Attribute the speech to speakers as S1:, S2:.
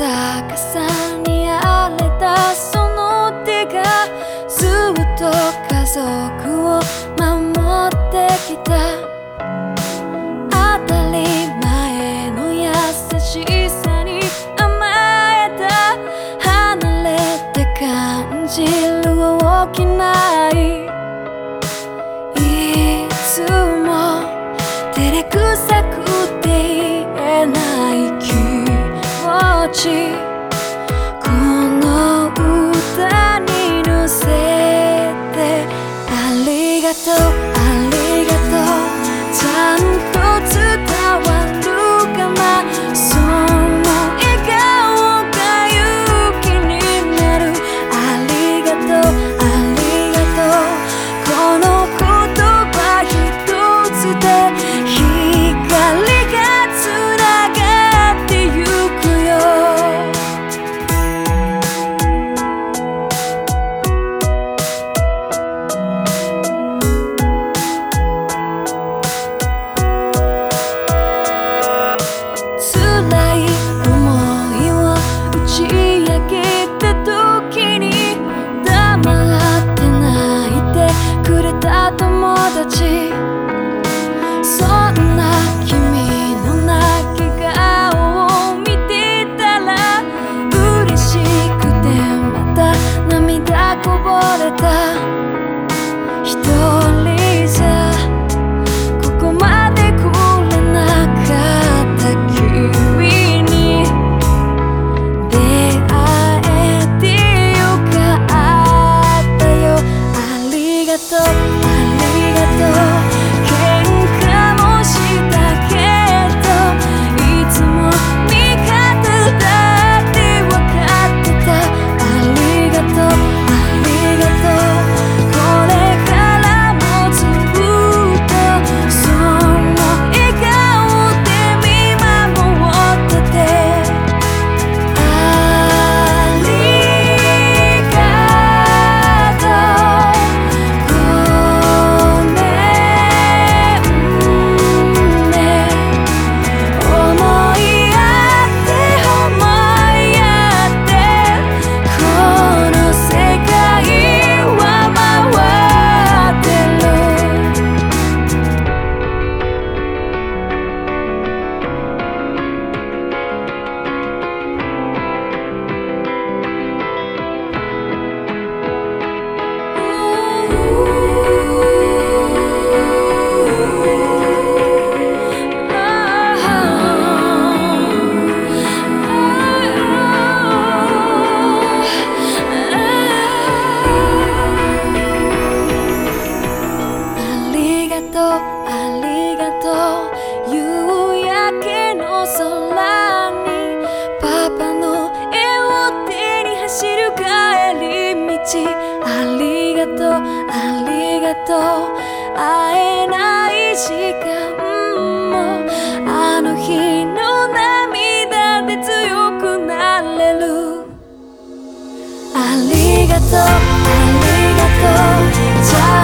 S1: 逆さに荒れたその手がずっと家族を守ってきた。当たり前の優しさに甘えた離れて感じる大きな愛。辛い思いを打ち明けた時に黙って泣いてくれた友達。up. ありがとうありがとう。会えない時間もあの日の涙で強くなれる。ありがとうありがとう。